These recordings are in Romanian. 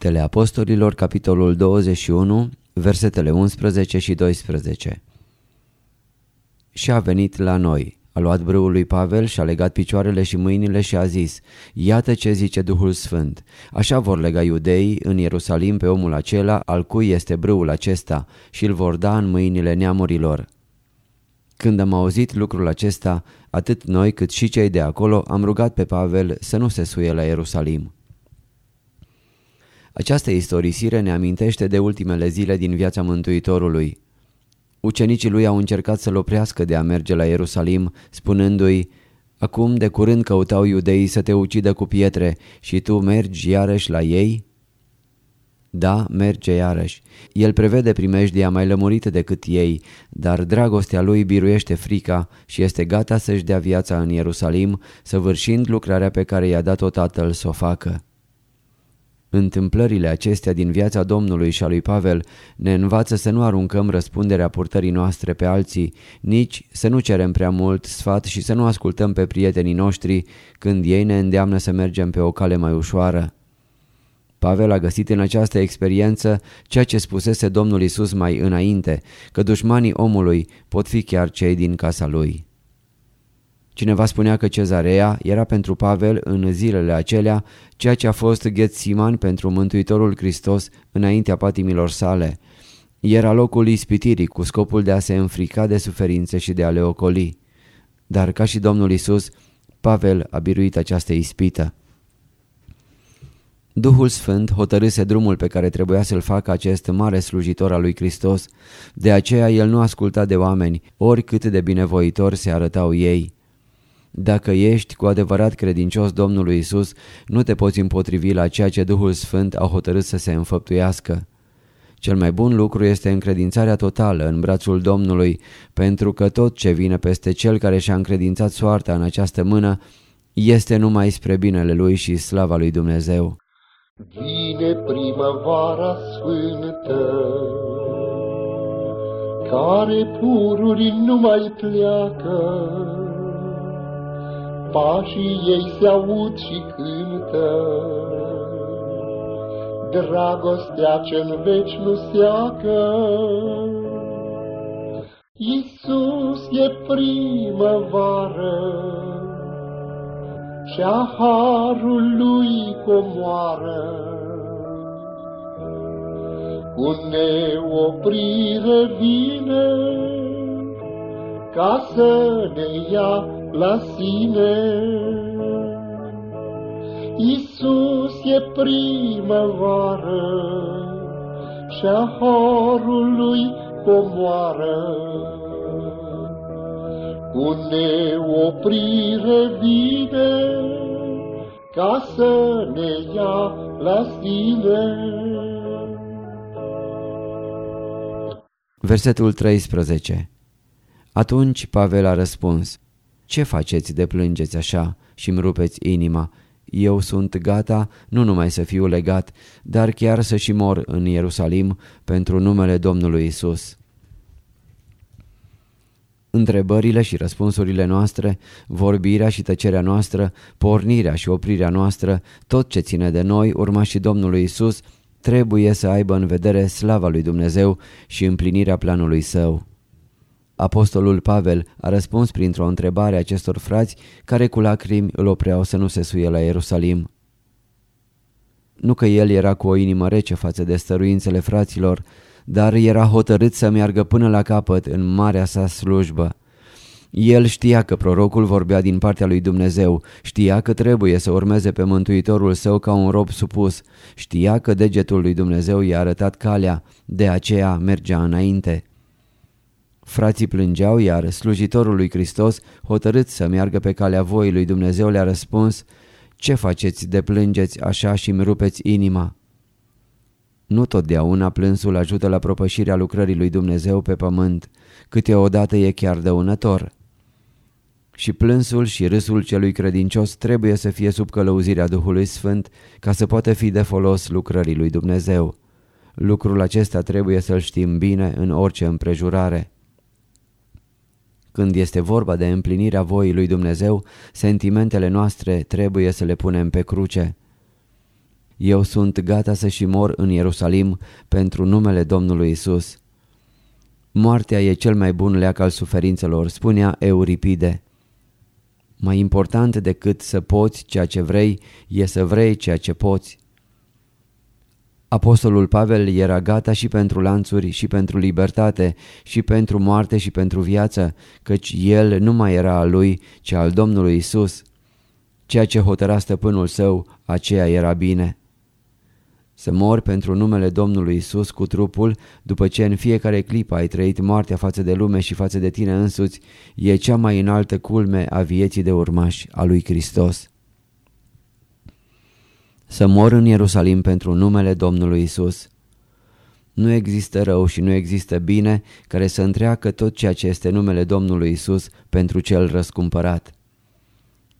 Faptele Apostolilor, capitolul 21, versetele 11 și 12 Și a venit la noi, a luat brâul lui Pavel și a legat picioarele și mâinile și a zis, Iată ce zice Duhul Sfânt, așa vor lega iudeii în Ierusalim pe omul acela al cui este brâul acesta și îl vor da în mâinile neamurilor. Când am auzit lucrul acesta, atât noi cât și cei de acolo am rugat pe Pavel să nu se suie la Ierusalim. Această istorisire ne amintește de ultimele zile din viața Mântuitorului. Ucenicii lui au încercat să-l oprească de a merge la Ierusalim, spunându-i, Acum de curând căutau iudeii să te ucidă cu pietre și tu mergi iarăși la ei?" Da, merge iarăși. El prevede primejdia mai lămurită decât ei, dar dragostea lui biruiește frica și este gata să-și dea viața în Ierusalim, săvârșind lucrarea pe care i-a dat-o tatăl să o facă. Întâmplările acestea din viața Domnului și a lui Pavel ne învață să nu aruncăm răspunderea purtării noastre pe alții, nici să nu cerem prea mult sfat și să nu ascultăm pe prietenii noștri când ei ne îndeamnă să mergem pe o cale mai ușoară. Pavel a găsit în această experiență ceea ce spusese Domnul Isus mai înainte, că dușmanii omului pot fi chiar cei din casa lui. Cineva spunea că cezarea era pentru Pavel în zilele acelea ceea ce a fost Ghețiman pentru Mântuitorul Hristos înaintea patimilor sale. Era locul ispitirii cu scopul de a se înfrica de suferințe și de a le ocoli. Dar ca și Domnul Isus, Pavel a biruit această ispită. Duhul Sfânt hotărâse drumul pe care trebuia să-l facă acest mare slujitor al lui Hristos, de aceea el nu asculta de oameni, oricât de binevoitori se arătau ei. Dacă ești cu adevărat credincios Domnului Isus, nu te poți împotrivi la ceea ce Duhul Sfânt a hotărât să se înfăptuiască. Cel mai bun lucru este încredințarea totală în brațul Domnului, pentru că tot ce vine peste cel care și-a încredințat soarta în această mână este numai spre binele lui și slava lui Dumnezeu. Vine primăvara sfântă, care pururi nu mai pleacă, pașii ei se aud și cântă. Dragostea ce-n veci nu seacă, Iisus e primăvară, și-a harul lui comoară. Cu neoprire vine, ca să ne ia la sine. Iisus e primăvară și-a harul lui comoară. Cu neoprire vine ca să ne ia la sine. Versetul 13 Atunci Pavel a răspuns, Ce faceți de plângeți așa și îmi rupeți inima? Eu sunt gata nu numai să fiu legat, dar chiar să și mor în Ierusalim pentru numele Domnului Isus. Întrebările și răspunsurile noastre, vorbirea și tăcerea noastră, pornirea și oprirea noastră, tot ce ține de noi, urma și Domnului Isus, trebuie să aibă în vedere slava lui Dumnezeu și împlinirea planului său. Apostolul Pavel a răspuns printr-o întrebare acestor frați care cu lacrimi îl opreau să nu se suie la Ierusalim. Nu că el era cu o inimă rece față de stăruințele fraților, dar era hotărât să meargă până la capăt în marea sa slujbă. El știa că prorocul vorbea din partea lui Dumnezeu, știa că trebuie să urmeze pe Mântuitorul său ca un rob supus, știa că degetul lui Dumnezeu i-a arătat calea, de aceea mergea înainte. Frații plângeau, iar slujitorul lui Hristos, hotărât să meargă pe calea voii lui Dumnezeu, le-a răspuns, Ce faceți de plângeți așa și mi rupeți inima?" Nu totdeauna plânsul ajută la propășirea lucrării lui Dumnezeu pe pământ, câteodată e chiar dăunător. Și plânsul și râsul celui credincios trebuie să fie sub călăuzirea Duhului Sfânt ca să poată fi de folos lucrării lui Dumnezeu. Lucrul acesta trebuie să-l știm bine în orice împrejurare. Când este vorba de împlinirea voii lui Dumnezeu, sentimentele noastre trebuie să le punem pe cruce. Eu sunt gata să și mor în Ierusalim pentru numele Domnului Isus. Moartea e cel mai bun leac al suferințelor, spunea Euripide. Mai important decât să poți ceea ce vrei, e să vrei ceea ce poți. Apostolul Pavel era gata și pentru lanțuri și pentru libertate și pentru moarte și pentru viață, căci el nu mai era al lui, ci al Domnului Isus. Ceea ce hotăra stăpânul său, aceea era bine. Să mori pentru numele Domnului Isus cu trupul, după ce în fiecare clipă ai trăit moartea față de lume și față de tine însuți, e cea mai înaltă culme a vieții de urmași a lui Hristos. Să mor în Ierusalim pentru numele Domnului Isus. Nu există rău și nu există bine care să întreacă tot ceea ce este numele Domnului Isus pentru cel răscumpărat.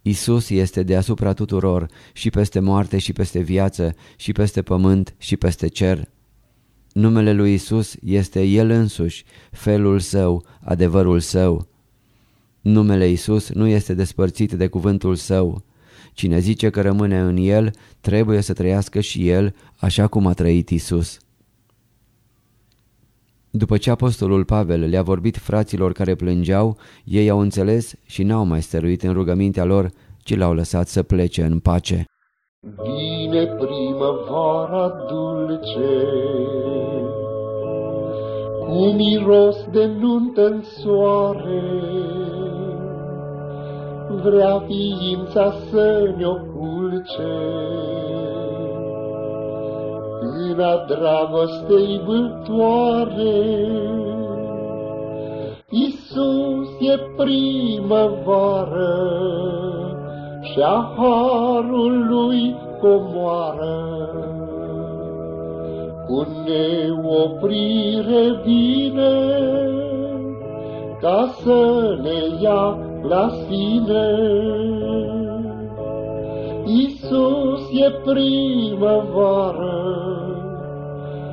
Isus este deasupra tuturor și peste moarte și peste viață și peste pământ și peste cer. Numele lui Isus este El însuși, felul său, adevărul său. Numele Isus nu este despărțit de cuvântul său. Cine zice că rămâne în El, trebuie să trăiască și El așa cum a trăit Isus. După ce apostolul Pavel le-a vorbit fraților care plângeau, ei au înțeles și n-au mai stăruit în rugămintea lor, ci l-au lăsat să plece în pace. Vine primăvara dulce, cu miros de nuntă în soare, vrea ființa să ne-o culce mâna dragostei bâltoare. Iisus e primăvară și a harului comoară. Cu neoprire vine ca să ne ia la sine. Iisus e primăvară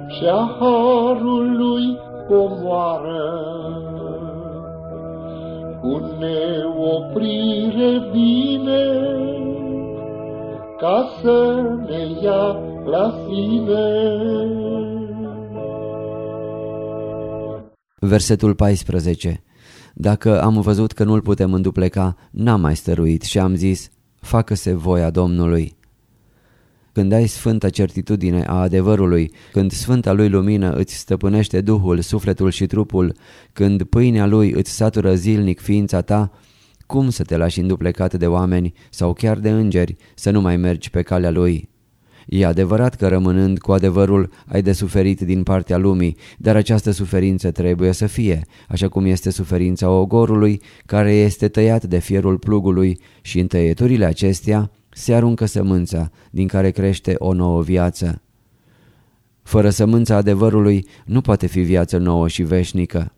și a harului comoară. Cu neoprire vine ca să ne ia la sine. Versetul 14 Dacă am văzut că nu-l putem îndupleca, n-am mai stăruit și am zis, facă-se voia Domnului când ai sfântă certitudine a adevărului, când sfânta lui lumină îți stăpânește duhul, sufletul și trupul, când pâinea lui îți satură zilnic ființa ta, cum să te lași înduplecat de oameni sau chiar de îngeri să nu mai mergi pe calea lui? E adevărat că rămânând cu adevărul ai de suferit din partea lumii, dar această suferință trebuie să fie, așa cum este suferința ogorului care este tăiat de fierul plugului și în tăieturile acestea se aruncă sămânța din care crește o nouă viață. Fără sămânța adevărului nu poate fi viață nouă și veșnică.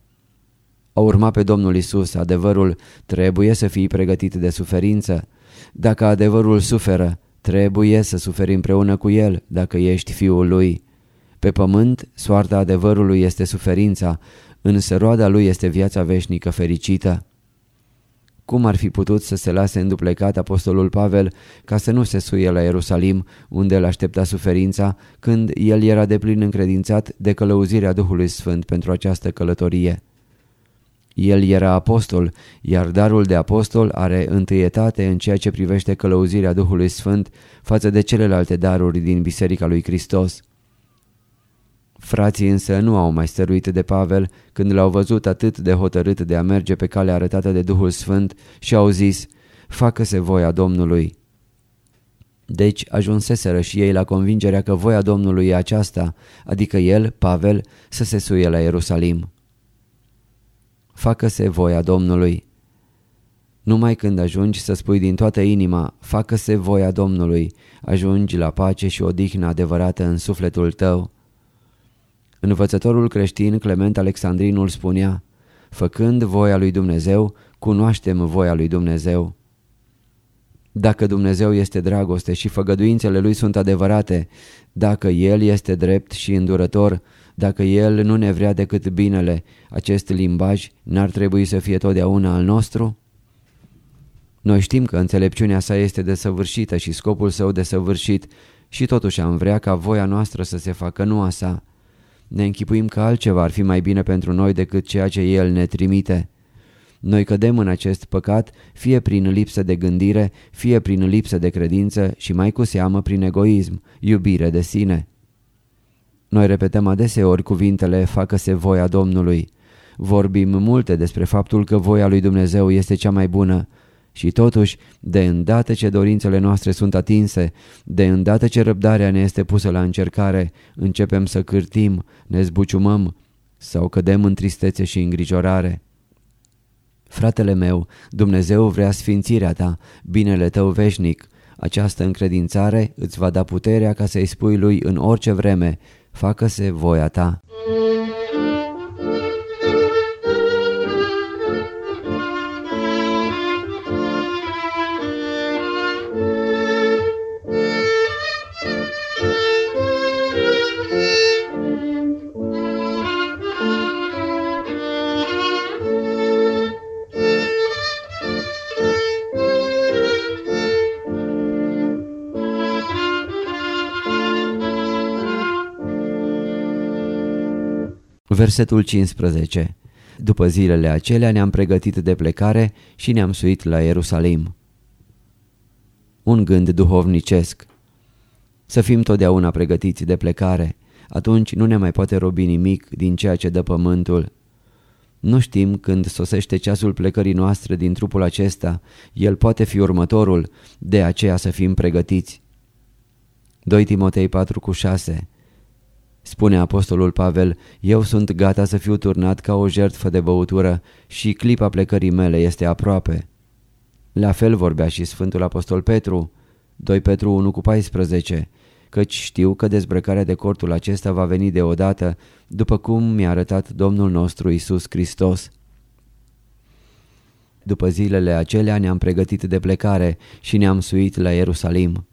A urma pe Domnul Isus, adevărul trebuie să fii pregătit de suferință. Dacă adevărul suferă, trebuie să suferi împreună cu el dacă ești fiul lui. Pe pământ, soarta adevărului este suferința, însă roada lui este viața veșnică fericită. Cum ar fi putut să se lase înduplecat apostolul Pavel ca să nu se suie la Ierusalim, unde îl aștepta suferința, când el era deplin încredințat de călăuzirea Duhului Sfânt pentru această călătorie? El era apostol, iar darul de apostol are întâietate în ceea ce privește călăuzirea Duhului Sfânt față de celelalte daruri din Biserica lui Hristos. Frații însă nu au mai stăruit de Pavel când l-au văzut atât de hotărât de a merge pe calea arătată de Duhul Sfânt și au zis, facă-se voia Domnului. Deci ajunseseră și ei la convingerea că voia Domnului e aceasta, adică el, Pavel, să se suie la Ierusalim. Facă-se voia Domnului. Numai când ajungi să spui din toată inima, facă-se voia Domnului, ajungi la pace și odihnă adevărată în sufletul tău. Învățătorul creștin Clement Alexandrinul spunea, Făcând voia lui Dumnezeu, cunoaștem voia lui Dumnezeu. Dacă Dumnezeu este dragoste și făgăduințele Lui sunt adevărate, dacă El este drept și îndurător, dacă El nu ne vrea decât binele, acest limbaj n-ar trebui să fie totdeauna al nostru? Noi știm că înțelepciunea sa este desăvârșită și scopul său desăvârșit și totuși am vrea ca voia noastră să se facă nu a sa. Ne închipuim că altceva ar fi mai bine pentru noi decât ceea ce El ne trimite. Noi cădem în acest păcat fie prin lipsă de gândire, fie prin lipsă de credință și mai cu seamă prin egoism, iubire de sine. Noi repetăm adeseori cuvintele facă-se voia Domnului. Vorbim multe despre faptul că voia lui Dumnezeu este cea mai bună, și totuși, de îndată ce dorințele noastre sunt atinse, de îndată ce răbdarea ne este pusă la încercare, începem să cârtim, ne zbuciumăm sau cădem în tristețe și îngrijorare. Fratele meu, Dumnezeu vrea sfințirea ta, binele tău veșnic. Această încredințare îți va da puterea ca să-i spui lui în orice vreme, facă-se voia ta. Versetul 15 După zilele acelea ne-am pregătit de plecare și ne-am suit la Ierusalim. Un gând duhovnicesc Să fim totdeauna pregătiți de plecare, atunci nu ne mai poate robi nimic din ceea ce dă pământul. Nu știm când sosește ceasul plecării noastre din trupul acesta, el poate fi următorul, de aceea să fim pregătiți. 2 Timotei 4 cu 6 Spune apostolul Pavel, eu sunt gata să fiu turnat ca o jertfă de băutură și clipa plecării mele este aproape. La fel vorbea și Sfântul Apostol Petru, 2 Petru 1 cu 14, căci știu că dezbrăcarea de cortul acesta va veni deodată, după cum mi-a arătat Domnul nostru Isus Hristos. După zilele acelea ne-am pregătit de plecare și ne-am suit la Ierusalim.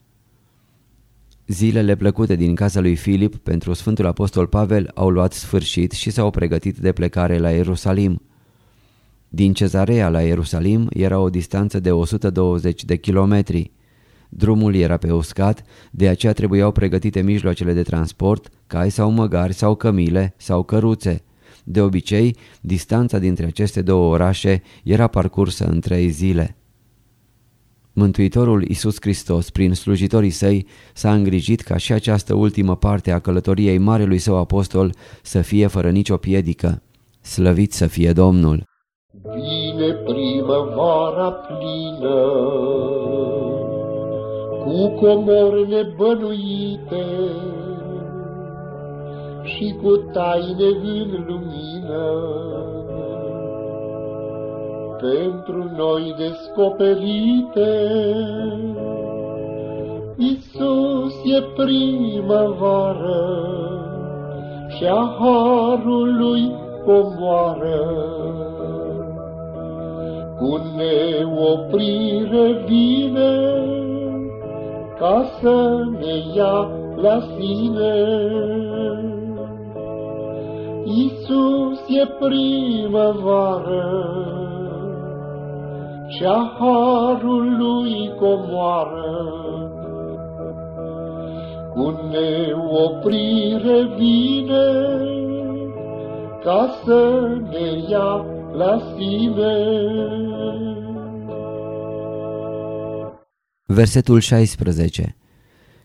Zilele plăcute din casa lui Filip pentru Sfântul Apostol Pavel au luat sfârșit și s-au pregătit de plecare la Ierusalim. Din Cezarea la Ierusalim era o distanță de 120 de kilometri. Drumul era pe uscat, de aceea trebuiau pregătite mijloacele de transport, cai sau măgari sau cămile sau căruțe. De obicei, distanța dintre aceste două orașe era parcursă în trei zile. Mântuitorul Iisus Hristos, prin slujitorii săi, s-a îngrijit ca și această ultimă parte a călătoriei Marelui Său Apostol să fie fără nicio piedică. Slăvit să fie Domnul! Vine primăvara plină, cu comori nebănuite și cu taine în lumină pentru noi descoperite. Isus e primăvară și a harului comoară. Cu neoprire vine ca să ne ia la sine. Isus e primăvară și a harului comoară. Cu neoprire vine ca să ne ia la sine. Versetul 16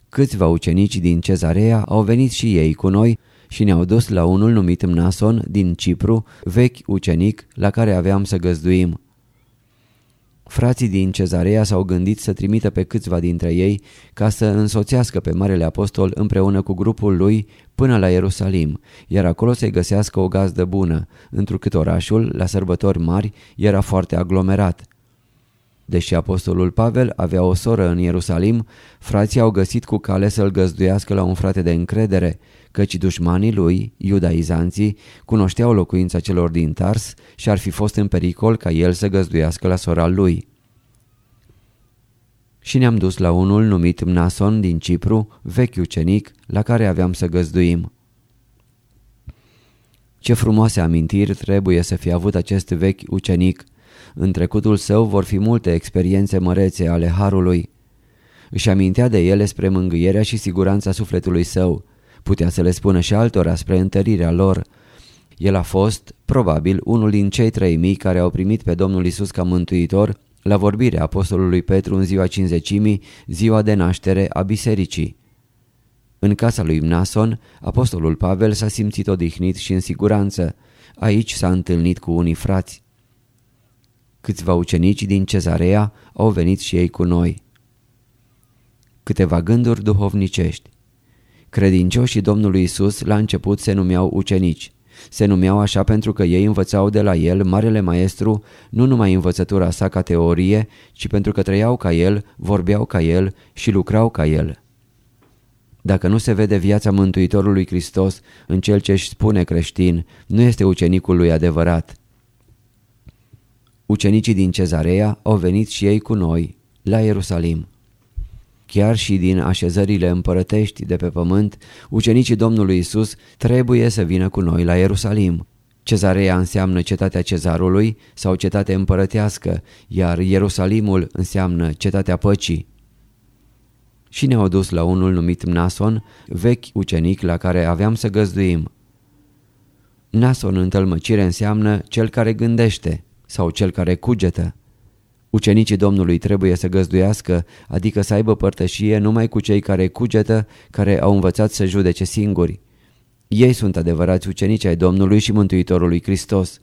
Câțiva ucenici din Cezarea au venit și ei cu noi și ne-au dus la unul numit Mnason din Cipru, vechi ucenic, la care aveam să găzduim. Frații din Cezarea s-au gândit să trimită pe câțiva dintre ei ca să însoțească pe Marele Apostol împreună cu grupul lui până la Ierusalim, iar acolo să-i găsească o gazdă bună, întrucât orașul, la sărbători mari, era foarte aglomerat. Deși apostolul Pavel avea o soră în Ierusalim, frații au găsit cu cale să-l găzduiască la un frate de încredere, căci dușmanii lui, iudaizanții, cunoșteau locuința celor din Tars și ar fi fost în pericol ca el să găzduiască la sora lui. Și ne-am dus la unul numit Mnason din Cipru, vechi ucenic, la care aveam să găzduim. Ce frumoase amintiri trebuie să fie avut acest vechi ucenic. În trecutul său vor fi multe experiențe mărețe ale Harului. Își amintea de ele spre mângâierea și siguranța sufletului său. Putea să le spună și altora spre întărirea lor. El a fost, probabil, unul din cei trei mii care au primit pe Domnul Isus ca mântuitor la vorbirea apostolului Petru în ziua cinzecimii, ziua de naștere a bisericii. În casa lui Mnason, apostolul Pavel s-a simțit odihnit și în siguranță. Aici s-a întâlnit cu unii frați. Câțiva ucenici din cezarea au venit și ei cu noi. Câteva gânduri duhovnicești. Credincioșii Domnului Isus la început se numeau ucenici. Se numeau așa pentru că ei învățau de la el, Marele Maestru, nu numai învățătura sa ca teorie, ci pentru că trăiau ca el, vorbeau ca el și lucrau ca el. Dacă nu se vede viața Mântuitorului Hristos în cel ce își spune creștin, nu este ucenicul lui adevărat. Ucenicii din Cezarea au venit și ei cu noi, la Ierusalim. Chiar și din așezările împărătești de pe pământ, ucenicii Domnului Isus trebuie să vină cu noi la Ierusalim. Cezarea înseamnă cetatea cezarului sau cetate împărătească, iar Ierusalimul înseamnă cetatea păcii. Și ne-au dus la unul numit Nason, vechi ucenic la care aveam să găzduim. Nason în tălmăcire înseamnă cel care gândește sau cel care cugetă. Ucenicii Domnului trebuie să găzduiască, adică să aibă părtășie numai cu cei care cugetă, care au învățat să judece singuri. Ei sunt adevărați ucenici ai Domnului și Mântuitorului Hristos.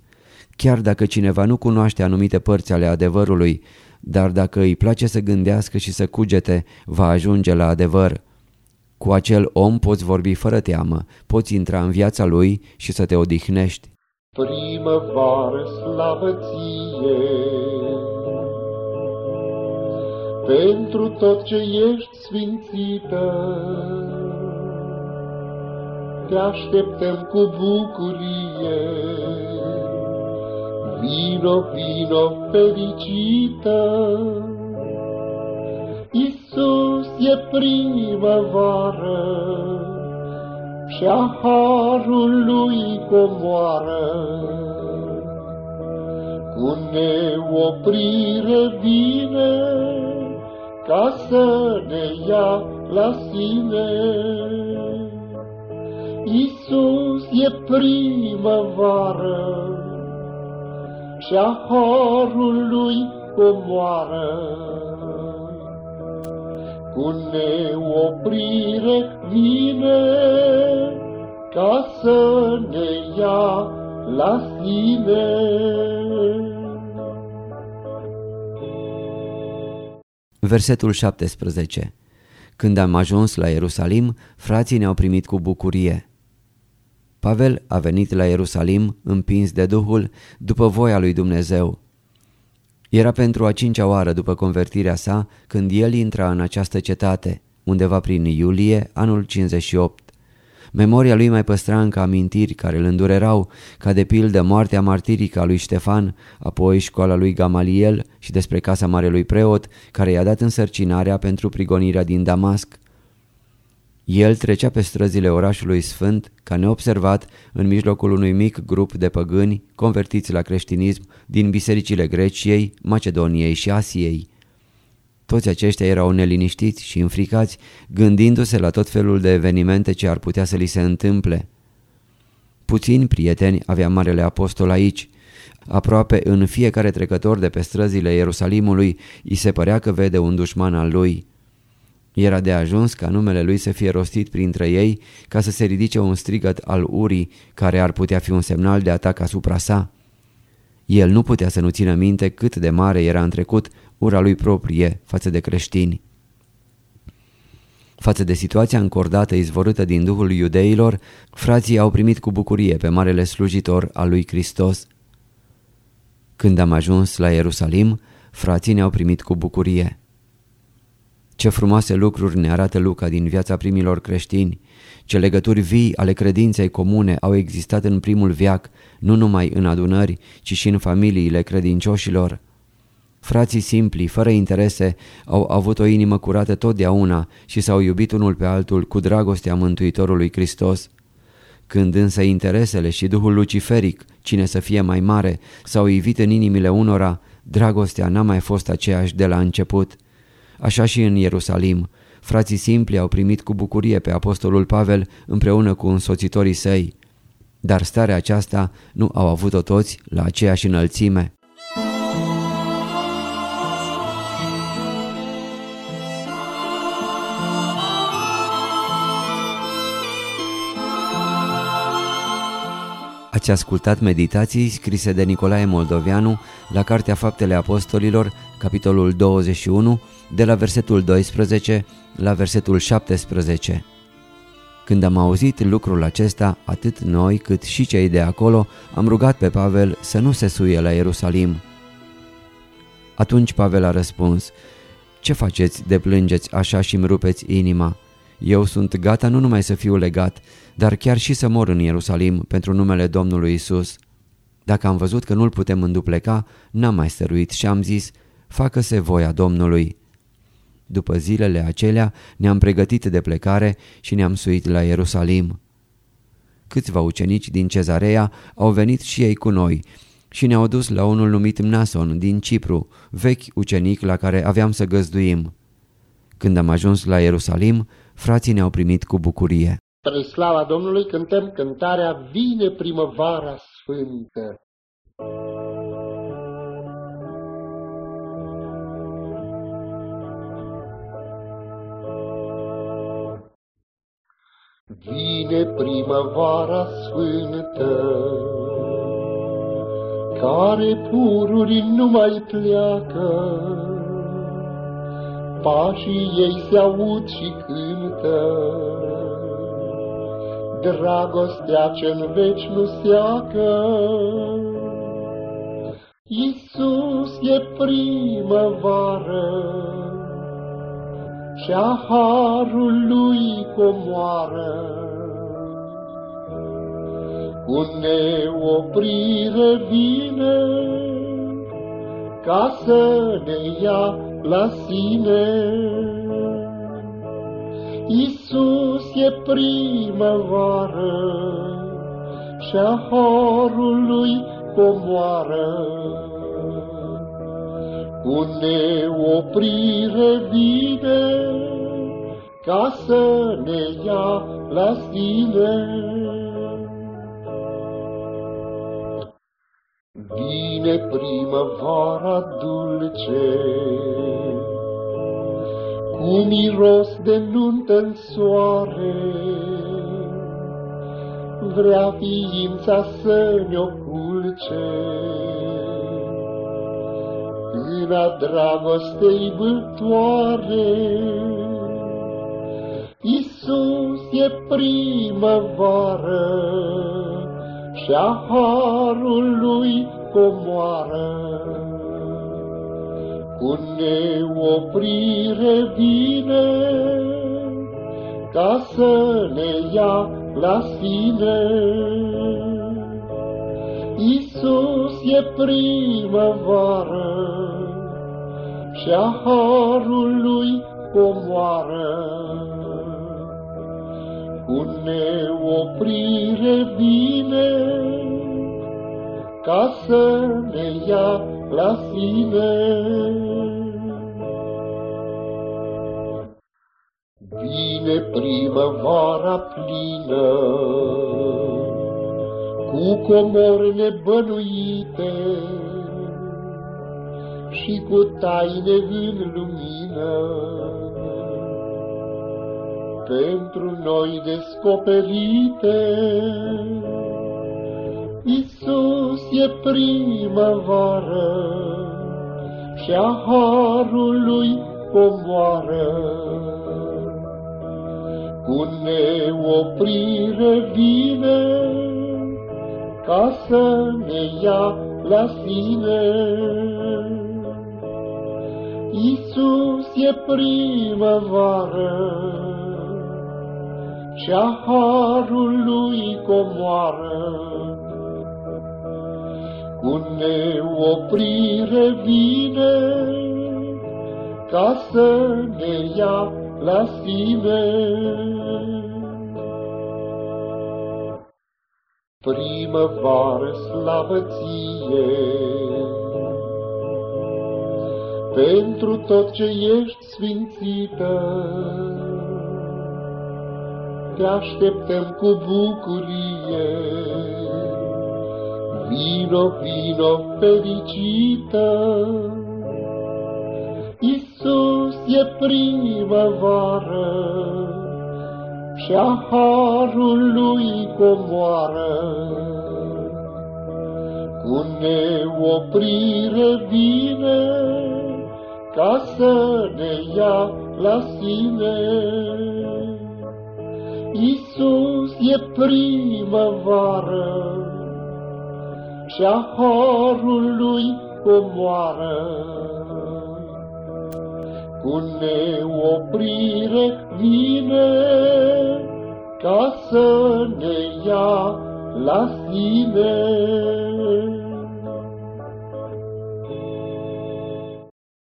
Chiar dacă cineva nu cunoaște anumite părți ale adevărului, dar dacă îi place să gândească și să cugete, va ajunge la adevăr. Cu acel om poți vorbi fără teamă, poți intra în viața lui și să te odihnești. Primăvară slavă ție, pentru tot ce ești sfințită. Te așteptăm cu bucurie, vino, vino fericită. Iisus e primăvară și a harului comoară. Cu neoprire vine, ca să ne ia la sine. Iisus e primăvară și a harului comoară. Cu neoprire vine ca să ne ia la sine. Versetul 17 Când am ajuns la Ierusalim, frații ne-au primit cu bucurie. Pavel a venit la Ierusalim împins de Duhul după voia lui Dumnezeu. Era pentru a cincea oară după convertirea sa când el intra în această cetate, undeva prin iulie anul 58. Memoria lui mai păstra încă amintiri care îl îndurerau, ca de pildă moartea martirică a lui Ștefan, apoi școala lui Gamaliel și despre casa marelui preot, care i-a dat însărcinarea pentru prigonirea din Damasc. El trecea pe străzile orașului sfânt, ca neobservat, în mijlocul unui mic grup de păgâni convertiți la creștinism din bisericile Greciei, Macedoniei și Asiei. Toți aceștia erau neliniștiți și înfricați, gândindu-se la tot felul de evenimente ce ar putea să li se întâmple. Puțini prieteni avea Marele Apostol aici. Aproape în fiecare trecător de pe străzile Ierusalimului îi se părea că vede un dușman al lui. Era de ajuns ca numele lui să fie rostit printre ei ca să se ridice un strigăt al urii care ar putea fi un semnal de atac asupra sa. El nu putea să nu țină minte cât de mare era în trecut ura lui proprie față de creștini. Față de situația încordată izvorâtă din Duhul iudeilor, frații au primit cu bucurie pe marele slujitor al lui Hristos. Când am ajuns la Ierusalim, frații ne-au primit cu bucurie. Ce frumoase lucruri ne arată Luca din viața primilor creștini, ce legături vii ale credinței comune au existat în primul viac, nu numai în adunări, ci și în familiile credincioșilor. Frații simpli, fără interese, au avut o inimă curată totdeauna și s-au iubit unul pe altul cu dragostea Mântuitorului Hristos. Când însă interesele și duhul luciferic, cine să fie mai mare, s-au ivit în inimile unora, dragostea n-a mai fost aceeași de la început. Așa și în Ierusalim, frații simpli au primit cu bucurie pe apostolul Pavel împreună cu însoțitorii săi. Dar starea aceasta nu au avut-o toți la aceeași înălțime. Ați ascultat meditații scrise de Nicolae Moldovianu la Cartea Faptele Apostolilor, capitolul 21, de la versetul 12 la versetul 17. Când am auzit lucrul acesta, atât noi cât și cei de acolo am rugat pe Pavel să nu se suie la Ierusalim. Atunci Pavel a răspuns, Ce faceți de plângeți așa și-mi rupeți inima? Eu sunt gata nu numai să fiu legat, dar chiar și să mor în Ierusalim pentru numele Domnului Isus. Dacă am văzut că nu-l putem îndupleca, n-am mai stăruit și am zis, facă-se voia Domnului. După zilele acelea ne-am pregătit de plecare și ne-am suit la Ierusalim. Câțiva ucenici din Cezarea au venit și ei cu noi și ne-au dus la unul numit Mnason din Cipru, vechi ucenic la care aveam să găzduim. Când am ajuns la Ierusalim, frații ne-au primit cu bucurie. Spre slava Domnului cântăm cântarea Vine primăvara sfântă. Vine primăvara sfântă, care pururi nu mai pleacă, pașii ei se aud și cântă. Dragostea ce-n veci nu seacă. Iisus e primăvară și-a harul lui comoară. Cu neoprire vine ca să ne ia la sine. Iisus e primăvară și-a harului comoară. Cu neoprire vine ca să ne ia la sine. Vine primăvara dulce, cu miros de nuntă în soare. Vrea ființa să ne oculce, în a dragostei bâltoare. Iisus e primăvară și a harului comoară cu neoprire vine, ca să ne ia la sine. Iisus e primăvară și a harului comoară. Cu neoprire vine, ca să ne ia la sine. Vine primăvara plină, cu comori nebănuite și cu taine în lumină. Pentru noi descoperite, Iisus e primăvară și a harului comoară. Cu neoprire vine ca să ne ia la sine. Iisus e primăvară și a harului comoară. Cu neoprire vine ca să ne ia la sine. Primăvară slavă ție, pentru tot ce ești sfințită, te așteptăm cu bucurie. Vino, vino, fericită, Iisus e primăvară și a harului comoară. Cu neoprire vine ca să ne ia la sine. Iisus e primăvară și a harului comoară cu neoprire vine ca să ne ia la sine.